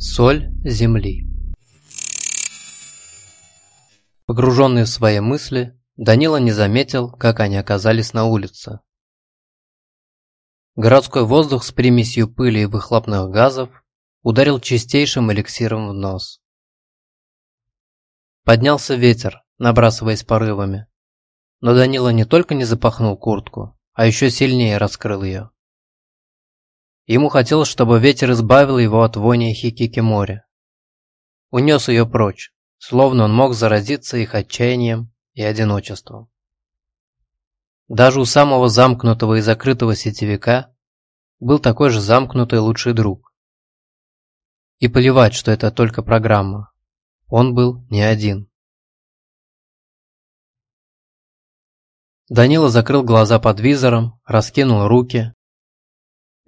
Соль земли Погруженный в свои мысли, Данила не заметил, как они оказались на улице. Городской воздух с примесью пыли и выхлопных газов ударил чистейшим эликсиром в нос. Поднялся ветер, набрасываясь порывами. Но Данила не только не запахнул куртку, а еще сильнее раскрыл ее. Ему хотелось, чтобы ветер избавил его от вони хикики моря. Унес ее прочь, словно он мог заразиться их отчаянием и одиночеством. Даже у самого замкнутого и закрытого сетевика был такой же замкнутый лучший друг. И плевать, что это только программа. Он был не один. Данила закрыл глаза под визором, раскинул руки.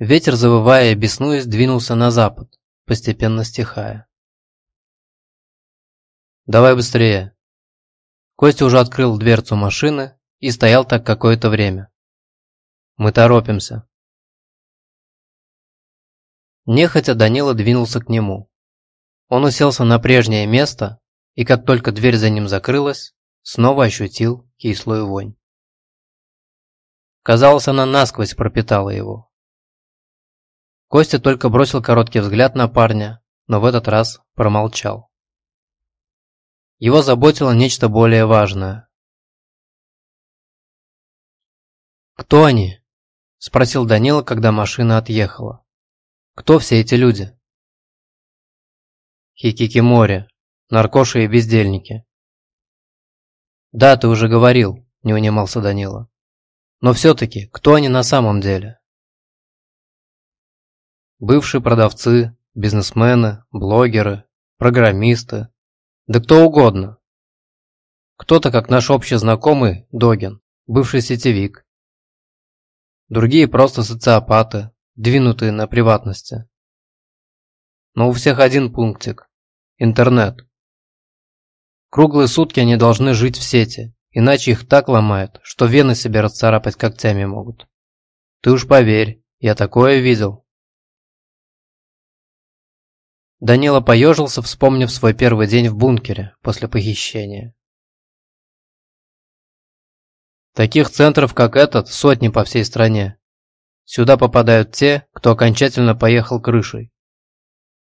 Ветер, завывая и беснуясь, двинулся на запад, постепенно стихая. «Давай быстрее!» Костя уже открыл дверцу машины и стоял так какое-то время. «Мы торопимся!» Нехотя Данила двинулся к нему. Он уселся на прежнее место и, как только дверь за ним закрылась, снова ощутил кислую вонь. Казалось, она насквозь пропитала его. Костя только бросил короткий взгляд на парня, но в этот раз промолчал. Его заботило нечто более важное. «Кто они?» – спросил Данила, когда машина отъехала. «Кто все эти люди?» «Хикикимори, наркоши и бездельники». «Да, ты уже говорил», – не унимался Данила. Но все-таки, кто они на самом деле? Бывшие продавцы, бизнесмены, блогеры, программисты, да кто угодно. Кто-то, как наш общий знакомый Догин, бывший сетевик. Другие просто социопаты, двинутые на приватности. Но у всех один пунктик – интернет. Круглые сутки они должны жить в сети, Иначе их так ломает, что вены себе расцарапать когтями могут. Ты уж поверь, я такое видел. Данила поежился, вспомнив свой первый день в бункере после похищения. Таких центров, как этот, сотни по всей стране. Сюда попадают те, кто окончательно поехал крышей.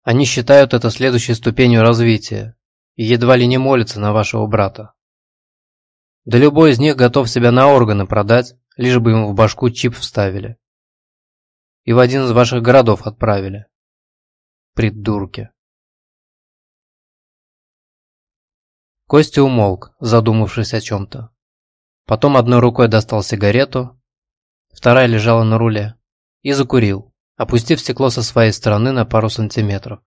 Они считают это следующей ступенью развития и едва ли не молятся на вашего брата. Да любой из них готов себя на органы продать, лишь бы ему в башку чип вставили. И в один из ваших городов отправили. Придурки. Костя умолк, задумавшись о чем-то. Потом одной рукой достал сигарету, вторая лежала на руле, и закурил, опустив стекло со своей стороны на пару сантиметров.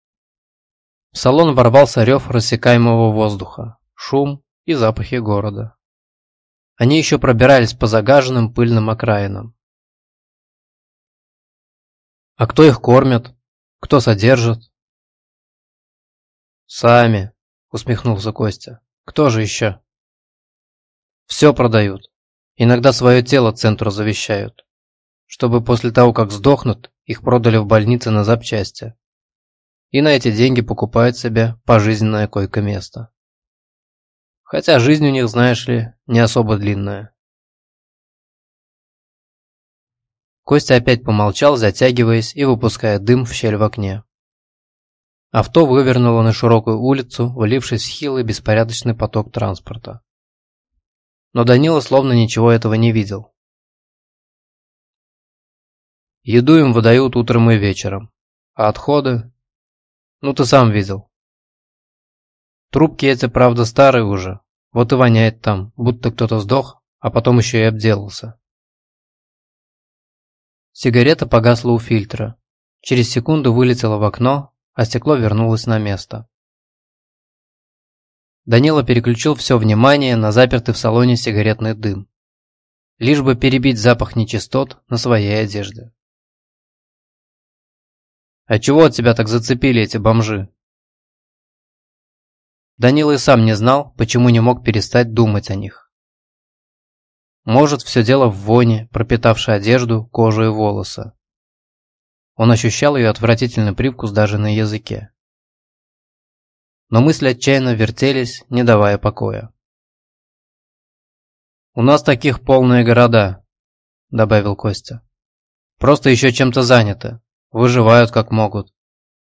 В салон ворвался рев рассекаемого воздуха, шум и запахи города. Они еще пробирались по загаженным пыльным окраинам. А кто их кормит? Кто содержит? Сами, усмехнулся Костя. Кто же еще? Все продают. Иногда свое тело центру завещают. Чтобы после того, как сдохнут, их продали в больнице на запчасти. И на эти деньги покупают себе пожизненное койко-место. Хотя жизнь у них, знаешь ли, не особо длинная. Костя опять помолчал, затягиваясь и выпуская дым в щель в окне. Авто вывернуло на широкую улицу, влившись в хилый беспорядочный поток транспорта. Но Данила словно ничего этого не видел. Еду им выдают утром и вечером. А отходы? Ну ты сам видел. Трубки эти, правда, старые уже. Вот и воняет там, будто кто-то сдох, а потом еще и обделался. Сигарета погасла у фильтра. Через секунду вылетела в окно, а стекло вернулось на место. Данила переключил все внимание на запертый в салоне сигаретный дым. Лишь бы перебить запах нечистот на своей одежде. «А чего от тебя так зацепили эти бомжи?» Данила и сам не знал, почему не мог перестать думать о них. Может, все дело в воне, пропитавшей одежду, кожу и волосы. Он ощущал ее отвратительный привкус даже на языке. но мысли отчаянно вертелись, не давая покоя. «У нас таких полные города», — добавил Костя. «Просто еще чем-то заняты, выживают как могут,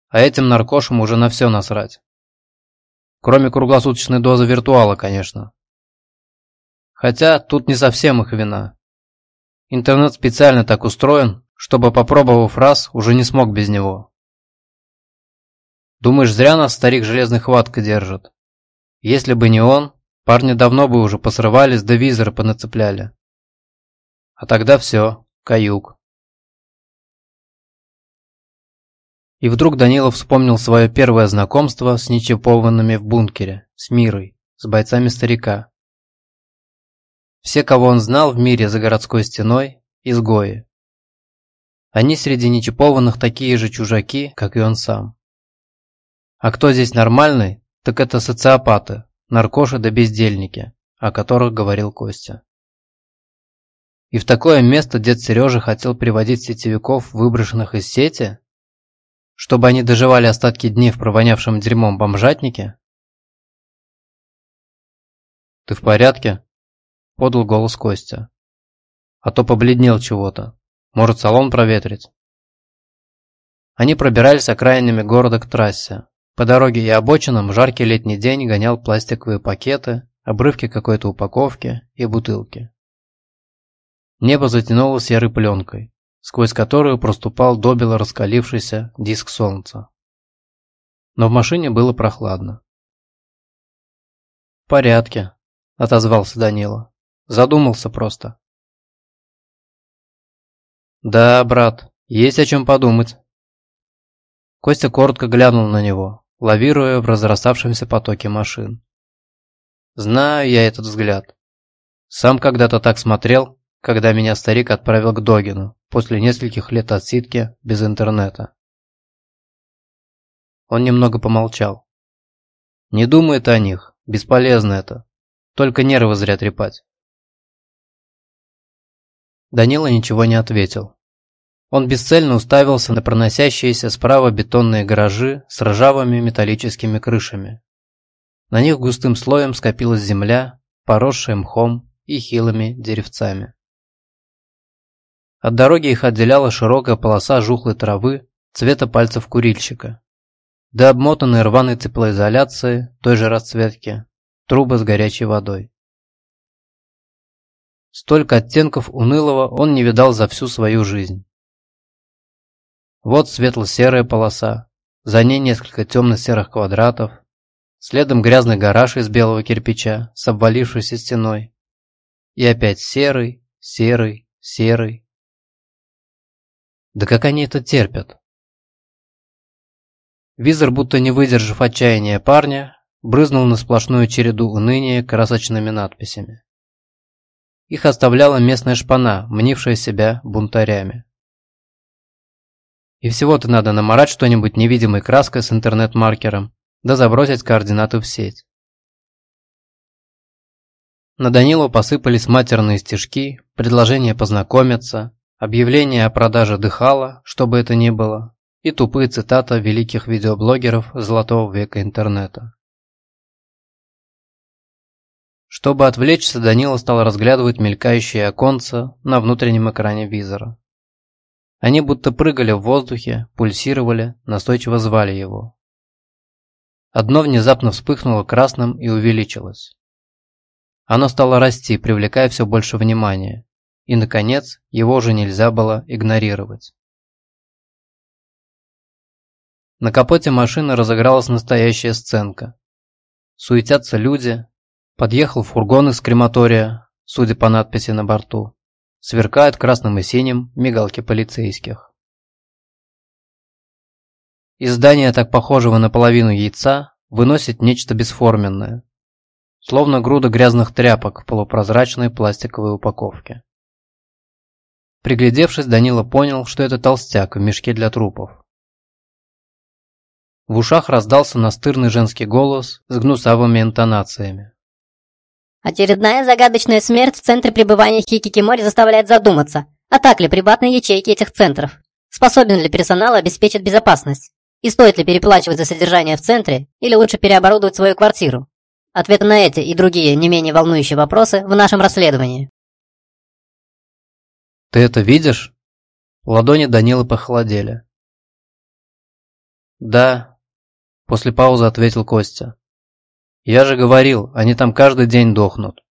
а этим наркошам уже на все насрать. Кроме круглосуточной дозы виртуала, конечно. Хотя тут не совсем их вина. Интернет специально так устроен, чтобы, попробовав раз, уже не смог без него. Думаешь, зря нас старик железной хваткой держит? Если бы не он, парни давно бы уже посрывались, да визоры понацепляли. А тогда все, каюк. И вдруг Данилов вспомнил свое первое знакомство с нечипованными в бункере, с Мирой, с бойцами старика. Все, кого он знал в мире за городской стеной, изгои. Они среди нечипованных такие же чужаки, как и он сам. А кто здесь нормальный, так это социопаты, наркоши да бездельники, о которых говорил Костя. И в такое место дед Сережа хотел приводить сетевиков, выброшенных из сети, чтобы они доживали остатки дней в провонявшем дерьмом бомжатнике? «Ты в порядке?» – подал голос Костя. «А то побледнел чего-то. Может, салон проветрить?» Они пробирались окраинами города к трассе. По дороге и обочинам жаркий летний день гонял пластиковые пакеты, обрывки какой-то упаковки и бутылки. Небо затянуло серой пленкой, сквозь которую проступал добело раскалившийся диск солнца. Но в машине было прохладно. «В порядке», – отозвался Данила. Задумался просто. «Да, брат, есть о чем подумать». Костя коротко глянул на него, лавируя в разраставшемся потоке машин. «Знаю я этот взгляд. Сам когда-то так смотрел, когда меня старик отправил к Догину после нескольких лет отсидки без интернета». Он немного помолчал. «Не думает о них, бесполезно это. Только нервы зря трепать». Данила ничего не ответил. Он бесцельно уставился на проносящиеся справа бетонные гаражи с ржавыми металлическими крышами. На них густым слоем скопилась земля, поросшая мхом и хилыми деревцами. От дороги их отделяла широкая полоса жухлой травы цвета пальцев курильщика. Да обмотанные рваной теплоизоляцией той же расцветки трубы с горячей водой. Столько оттенков унылого он не видал за всю свою жизнь. Вот светло-серая полоса, за ней несколько темно-серых квадратов, следом грязный гараж из белого кирпича с обвалившейся стеной. И опять серый, серый, серый. Да как они это терпят? Визор, будто не выдержав отчаяния парня, брызнул на сплошную череду уныния красочными надписями. Их оставляла местная шпана, мнившая себя бунтарями. И всего-то надо наморать что-нибудь невидимой краской с интернет-маркером, да забросить координаты в сеть. На Данилу посыпались матерные стишки, предложения познакомиться, объявления о продаже дыхала, что бы это ни было, и тупые цитаты великих видеоблогеров золотого века интернета. Чтобы отвлечься, Данила стал разглядывать мелькающие оконца на внутреннем экране визора. Они будто прыгали в воздухе, пульсировали, настойчиво звали его. Одно внезапно вспыхнуло красным и увеличилось. Оно стало расти, привлекая все больше внимания, и, наконец, его уже нельзя было игнорировать. На капоте машины разыгралась настоящая сценка. Суетятся люди, Подъехал фургон из крематория, судя по надписи на борту. Сверкают красным и синим мигалки полицейских. Из здания, так похожего на половину яйца, выносит нечто бесформенное, словно груда грязных тряпок в полупрозрачной пластиковой упаковке. Приглядевшись, Данила понял, что это толстяк в мешке для трупов. В ушах раздался настырный женский голос с гнусавыми интонациями. Очередная загадочная смерть в центре пребывания Хикикимори заставляет задуматься, а так ли приватные ячейки этих центров? Способен ли персонал обеспечить безопасность? И стоит ли переплачивать за содержание в центре, или лучше переоборудовать свою квартиру? Ответы на эти и другие не менее волнующие вопросы в нашем расследовании. «Ты это видишь?» Ладони Данилы похолодели. «Да», – после паузы ответил Костя. «Я же говорил, они там каждый день дохнут».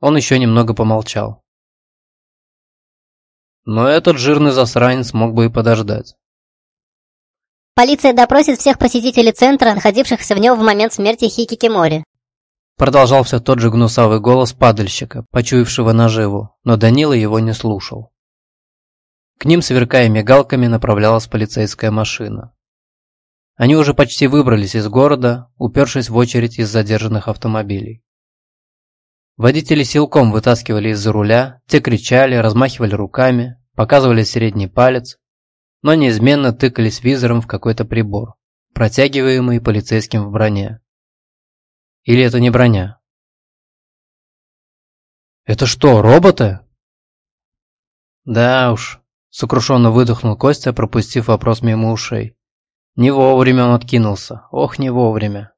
Он еще немного помолчал. Но этот жирный засранец мог бы и подождать. Полиция допросит всех посетителей центра, находившихся в нем в момент смерти Хикикимори. Продолжался тот же гнусавый голос падальщика, почуявшего наживу, но Данила его не слушал. К ним, сверкая мигалками, направлялась полицейская машина. Они уже почти выбрались из города, упершись в очередь из задержанных автомобилей. Водители силком вытаскивали из-за руля, те кричали, размахивали руками, показывали средний палец, но неизменно тыкались визором в какой-то прибор, протягиваемый полицейским в броне. Или это не броня? «Это что, роботы?» «Да уж», — сокрушенно выдохнул Костя, пропустив вопрос мимо ушей. Не вовремя он откинулся, ох, не вовремя.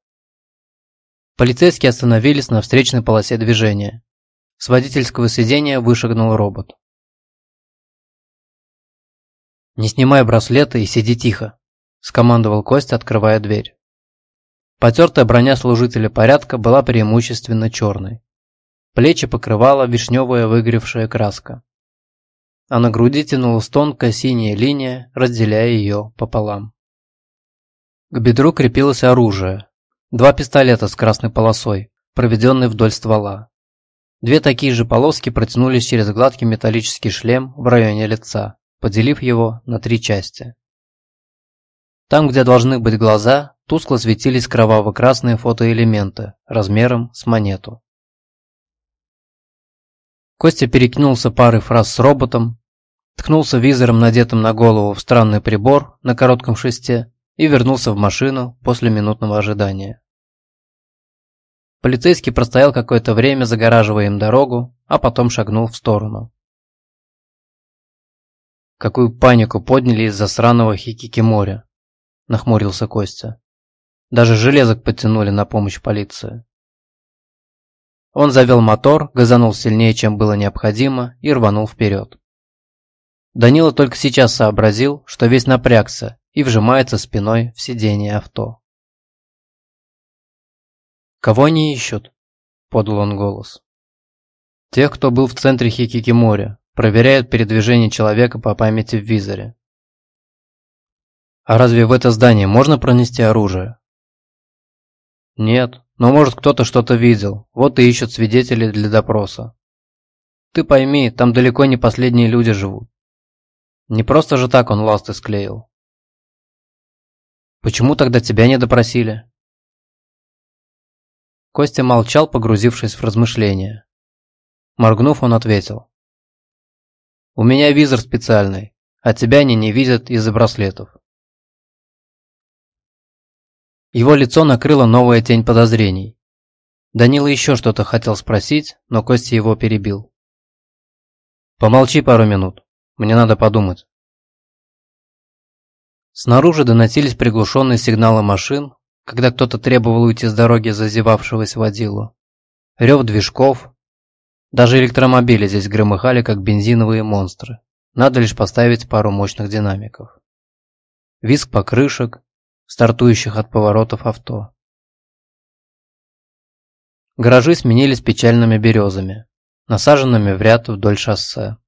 Полицейские остановились на встречной полосе движения. С водительского сидения вышагнул робот. «Не снимай браслеты и сиди тихо», – скомандовал Костя, открывая дверь. Потертая броня служителя порядка была преимущественно черной. Плечи покрывала вишневая выгоревшая краска. А на груди тянулась тонкая синяя линия, разделяя ее пополам. К бедру крепилось оружие. Два пистолета с красной полосой, проведенные вдоль ствола. Две такие же полоски протянулись через гладкий металлический шлем в районе лица поделив его на три части. Там, где должны быть глаза, тускло светились кроваво-красные фотоэлементы размером с монету. Костя перекинулся парой фраз с роботом, ткнулся визором, надетым на голову в странный прибор на коротком шесте и вернулся в машину после минутного ожидания. Полицейский простоял какое-то время, загораживая им дорогу, а потом шагнул в сторону. Какую панику подняли из-за сраного Хикикиморя, нахмурился Костя. Даже железок подтянули на помощь полиции. Он завел мотор, газанул сильнее, чем было необходимо, и рванул вперед. Данила только сейчас сообразил, что весь напрягся и вжимается спиной в сиденье авто. «Кого они ищут?» – подал он голос. «Тех, кто был в центре Хикикиморя, проверяют передвижение человека по памяти в визоре. А разве в это здание можно пронести оружие? Нет, но может кто-то что-то видел, вот и ищут свидетелей для допроса. Ты пойми, там далеко не последние люди живут. Не просто же так он ласты склеил. Почему тогда тебя не допросили? Костя молчал, погрузившись в размышления. Моргнув, он ответил. У меня визор специальный, а тебя они не видят из-за браслетов. Его лицо накрыло новая тень подозрений. Данила еще что-то хотел спросить, но Костя его перебил. «Помолчи пару минут, мне надо подумать». Снаружи доносились приглушенные сигналы машин, когда кто-то требовал уйти с дороги зазевавшегося водилу. Рев движков, даже электромобили здесь громыхали, как бензиновые монстры. Надо лишь поставить пару мощных динамиков. Виск покрышек, стартующих от поворотов авто. Гаражи сменились печальными березами, насаженными в ряд вдоль шоссе.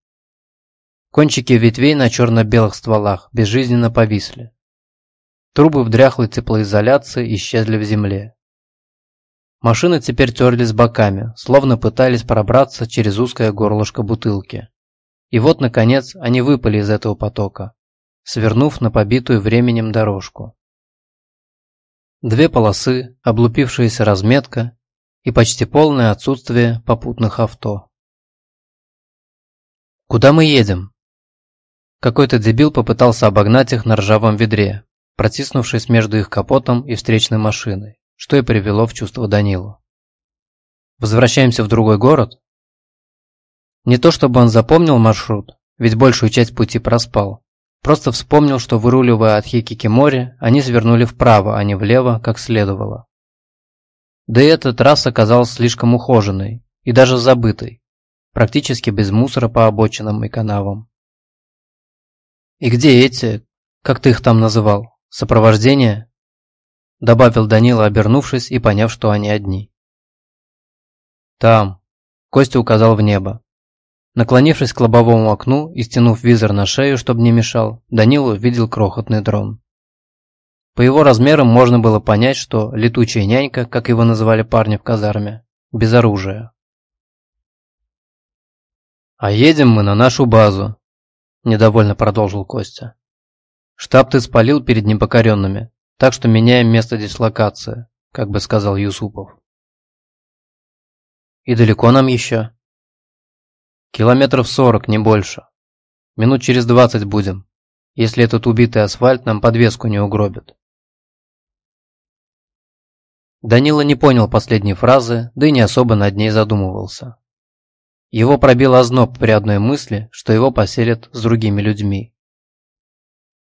Кончики ветвей на черно-белых стволах безжизненно повисли. Трубы в дряхлой теплоизоляции исчезли в земле. Машины теперь терлись боками, словно пытались пробраться через узкое горлышко бутылки. И вот, наконец, они выпали из этого потока, свернув на побитую временем дорожку. Две полосы, облупившаяся разметка и почти полное отсутствие попутных авто. «Куда мы едем?» Какой-то дебил попытался обогнать их на ржавом ведре, протиснувшись между их капотом и встречной машиной что и привело в чувство Данилу. Возвращаемся в другой город? Не то чтобы он запомнил маршрут, ведь большую часть пути проспал, Просто вспомнил, что выруливая от Хикикимори, они свернули вправо, а не влево, как следовало. Да и эта трасса казалась слишком ухоженной и даже забытой, практически без мусора по обочинам и канавам. «И где эти, как ты их там называл, сопровождение?» Добавил Данила, обернувшись и поняв, что они одни. «Там», – Костя указал в небо. Наклонившись к лобовому окну и стянув визор на шею, чтобы не мешал, Данила увидел крохотный дрон. По его размерам можно было понять, что летучая нянька, как его называли парни в казарме, без оружия. «А едем мы на нашу базу», – недовольно продолжил Костя. «Штаб ты спалил перед непокоренными, так что меняем место дислокации», – как бы сказал Юсупов. «И далеко нам еще?» «Километров сорок, не больше. Минут через двадцать будем, если этот убитый асфальт нам подвеску не угробит». Данила не понял последней фразы, да и не особо над ней задумывался. Его пробил озноб при одной мысли, что его поселят с другими людьми.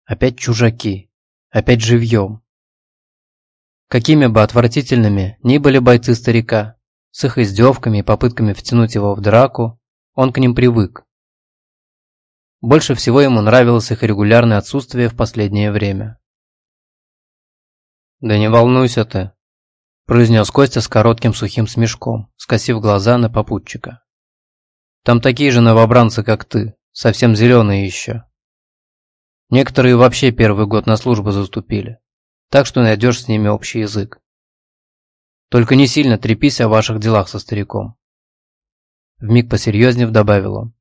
Опять чужаки, опять живьем. Какими бы отвратительными ни были бойцы старика, с их издевками и попытками втянуть его в драку, он к ним привык. Больше всего ему нравилось их регулярное отсутствие в последнее время. «Да не волнуйся ты», произнес Костя с коротким сухим смешком, скосив глаза на попутчика. «Там такие же новобранцы, как ты, совсем зеленые еще. Некоторые вообще первый год на службу заступили, так что найдешь с ними общий язык. Только не сильно трепись о ваших делах со стариком». Вмиг посерьезнев добавил он.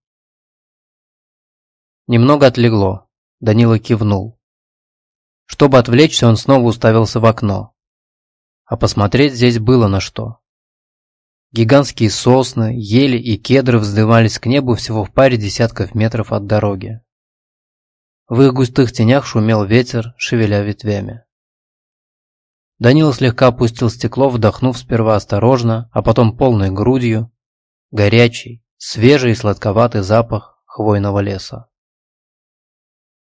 Немного отлегло. Данила кивнул. Чтобы отвлечься, он снова уставился в окно, а посмотреть здесь было на что. Гигантские сосны, ели и кедры вздымались к небу всего в паре десятков метров от дороги. В их густых тенях шумел ветер, шевеля ветвями. Данила слегка опустил стекло, вдохнув сперва осторожно, а потом полной грудью, горячий, свежий и сладковатый запах хвойного леса.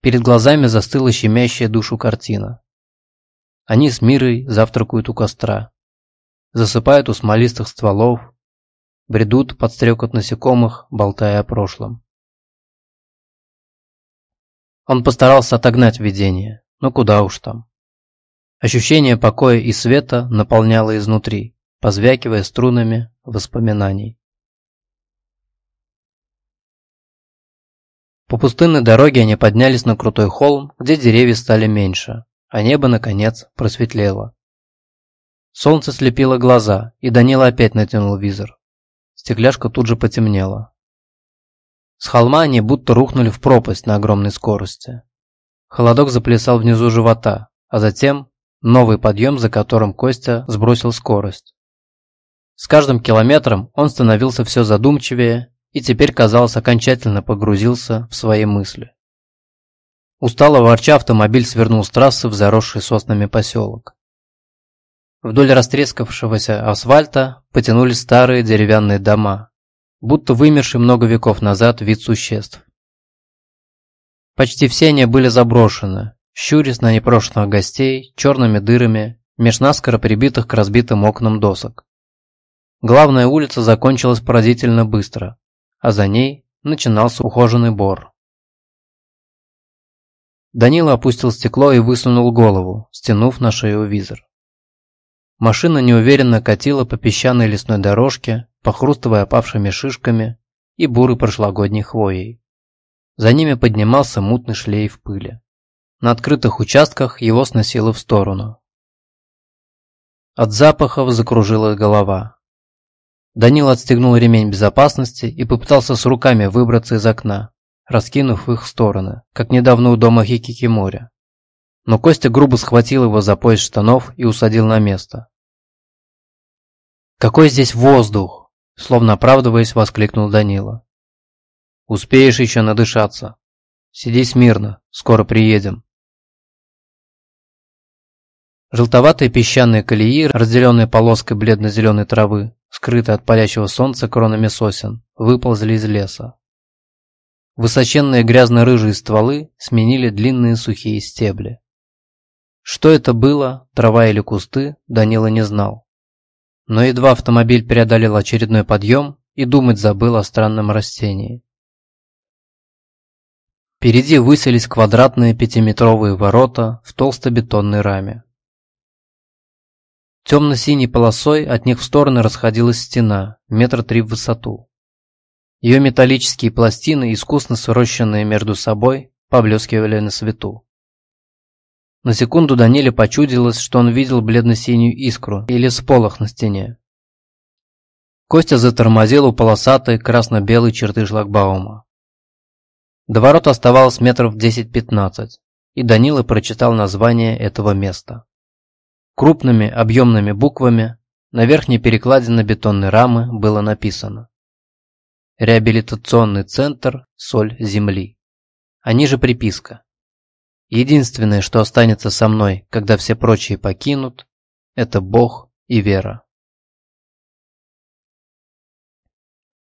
Перед глазами застыла щемящая душу картина. Они с Мирой завтракают у костра. Засыпают у смолистых стволов. Бредут под стрекот насекомых, болтая о прошлом. Он постарался отогнать видение, но куда уж там. Ощущение покоя и света наполняло изнутри, позвякивая струнами воспоминаний. По пустынной дороге они поднялись на крутой холм, где деревья стали меньше, а небо, наконец, просветлело. Солнце слепило глаза, и Данила опять натянул визор. Стекляшка тут же потемнела. С холма они будто рухнули в пропасть на огромной скорости. Холодок заплясал внизу живота, а затем новый подъем, за которым Костя сбросил скорость. С каждым километром он становился все задумчивее и теперь, казалось, окончательно погрузился в свои мысли. Устало ворча автомобиль свернул с трассы в заросший соснами поселок. Вдоль растрескавшегося асфальта потянулись старые деревянные дома, будто вымерший много веков назад вид существ. Почти все они были заброшены, щурясь на непрошенных гостей черными дырами меж наскоро прибитых к разбитым окнам досок. Главная улица закончилась поразительно быстро, а за ней начинался ухоженный бор. Данила опустил стекло и высунул голову, стянув на шею визор. Машина неуверенно катила по песчаной лесной дорожке, похрустывая опавшими шишками и бурой прошлогодней хвоей. За ними поднимался мутный шлейф пыли. На открытых участках его сносило в сторону. От запахов закружилась голова. Данил отстегнул ремень безопасности и попытался с руками выбраться из окна, раскинув их в стороны, как недавно у дома Хикикимори. Но Костя грубо схватил его за пояс штанов и усадил на место. «Какой здесь воздух!» Словно оправдываясь, воскликнул Данила. «Успеешь еще надышаться. Сиди смирно, скоро приедем». Желтоватые песчаные колеи, разделенные полоской бледно-зеленой травы, скрытые от палящего солнца кронами сосен, выползли из леса. Высоченные грязно-рыжие стволы сменили длинные сухие стебли. Что это было, трава или кусты, Данила не знал. Но едва автомобиль преодолел очередной подъем и думать забыл о странном растении. Впереди высились квадратные пятиметровые ворота в толстобетонной раме. Темно-синей полосой от них в стороны расходилась стена, метра три в высоту. Ее металлические пластины, искусно срощенные между собой, поблескивали на свету. На секунду Даниле почудилось, что он видел бледно-синюю искру или сполох на стене. Костя затормозил у полосатой красно-белой черты шлагбаума. До ворот оставалось метров 10-15, и Данила прочитал название этого места. Крупными объемными буквами на верхней перекладине бетонной рамы было написано «Реабилитационный центр «Соль Земли». А ниже приписка Единственное, что останется со мной, когда все прочие покинут, это Бог и вера.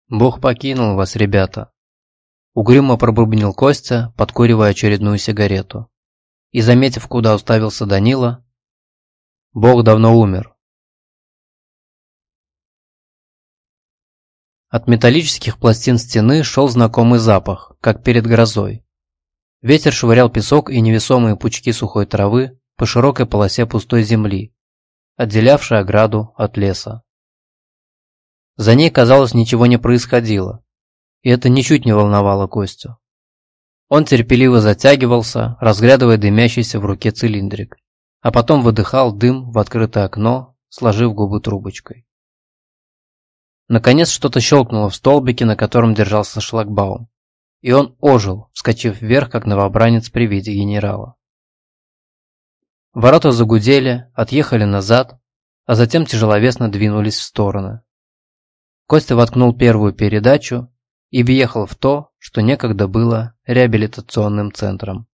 Бог покинул вас, ребята. Угрюмо пробубнил Костя, подкуривая очередную сигарету. И, заметив, куда уставился Данила, Бог давно умер. От металлических пластин стены шел знакомый запах, как перед грозой. Ветер швырял песок и невесомые пучки сухой травы по широкой полосе пустой земли, отделявшей ограду от леса. За ней, казалось, ничего не происходило, и это ничуть не волновало Костю. Он терпеливо затягивался, разглядывая дымящийся в руке цилиндрик, а потом выдыхал дым в открытое окно, сложив губы трубочкой. Наконец что-то щелкнуло в столбике, на котором держался шлагбаум и он ожил, вскочив вверх, как новобранец при виде генерала. Ворота загудели, отъехали назад, а затем тяжеловесно двинулись в стороны. Костя воткнул первую передачу и въехал в то, что некогда было реабилитационным центром.